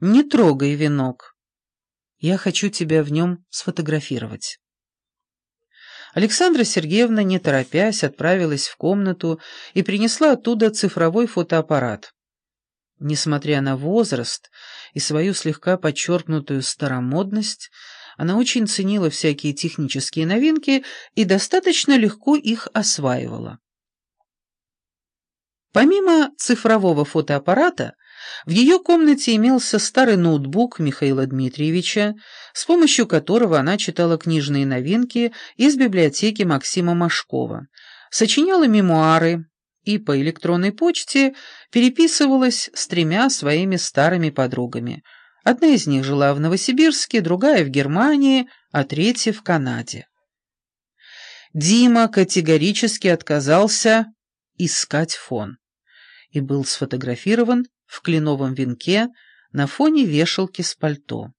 Не трогай венок. Я хочу тебя в нем сфотографировать». Александра Сергеевна, не торопясь, отправилась в комнату и принесла оттуда цифровой фотоаппарат. Несмотря на возраст и свою слегка подчеркнутую старомодность, она очень ценила всякие технические новинки и достаточно легко их осваивала. Помимо цифрового фотоаппарата, в ее комнате имелся старый ноутбук Михаила Дмитриевича, с помощью которого она читала книжные новинки из библиотеки Максима Машкова, сочиняла мемуары и по электронной почте переписывалась с тремя своими старыми подругами. Одна из них жила в Новосибирске, другая в Германии, а третья в Канаде. Дима категорически отказался искать фон и был сфотографирован в кленовом венке на фоне вешалки с пальто.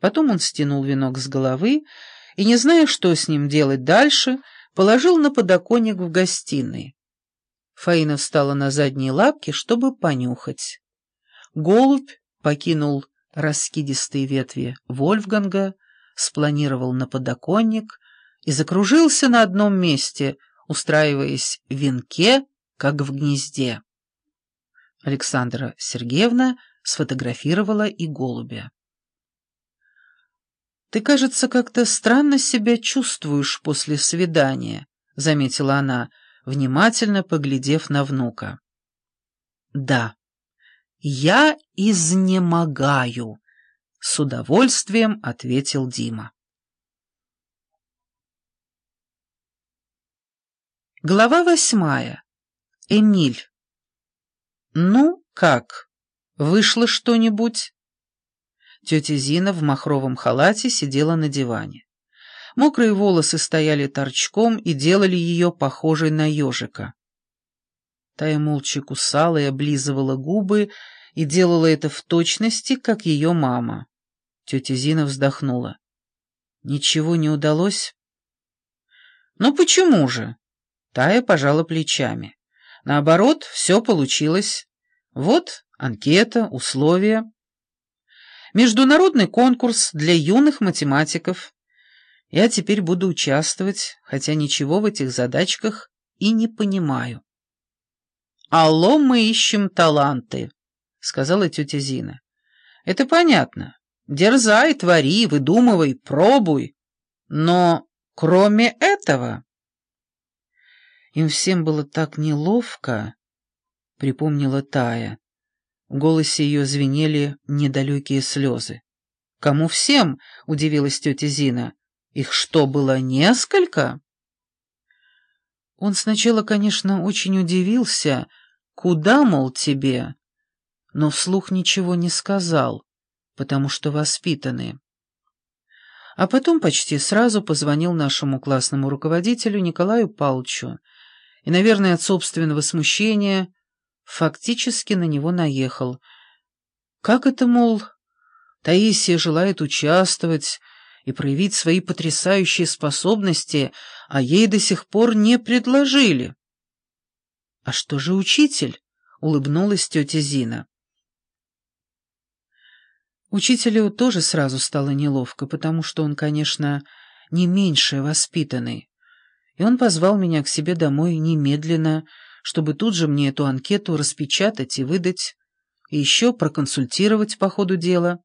Потом он стянул венок с головы и, не зная, что с ним делать дальше, положил на подоконник в гостиной. Фаина встала на задние лапки, чтобы понюхать. Голубь покинул раскидистые ветви Вольфганга, спланировал на подоконник и закружился на одном месте, устраиваясь в венке, как в гнезде. Александра Сергеевна сфотографировала и голубя. «Ты, кажется, как-то странно себя чувствуешь после свидания», — заметила она, внимательно поглядев на внука. «Да, я изнемогаю», — с удовольствием ответил Дима. Глава восьмая. Эмиль. «Ну, как? Вышло что-нибудь?» Тетя Зина в махровом халате сидела на диване. Мокрые волосы стояли торчком и делали ее похожей на ежика. Тая молча кусала и облизывала губы и делала это в точности, как ее мама. Тетя Зина вздохнула. «Ничего не удалось?» «Ну почему же?» Тая пожала плечами. Наоборот, все получилось. Вот анкета, условия. Международный конкурс для юных математиков. Я теперь буду участвовать, хотя ничего в этих задачках и не понимаю. «Алло, мы ищем таланты», — сказала тетя Зина. «Это понятно. Дерзай, твори, выдумывай, пробуй. Но кроме этого...» Им всем было так неловко, — припомнила Тая. В голосе ее звенели недалекие слезы. «Кому всем?» — удивилась тетя Зина. «Их что, было несколько?» Он сначала, конечно, очень удивился, куда, мол, тебе, но вслух ничего не сказал, потому что воспитанные. А потом почти сразу позвонил нашему классному руководителю Николаю Павловичу, и, наверное, от собственного смущения фактически на него наехал. Как это, мол, Таисия желает участвовать и проявить свои потрясающие способности, а ей до сих пор не предложили? — А что же учитель? — улыбнулась тетя Зина. Учителю тоже сразу стало неловко, потому что он, конечно, не меньше воспитанный и он позвал меня к себе домой немедленно, чтобы тут же мне эту анкету распечатать и выдать, и еще проконсультировать по ходу дела.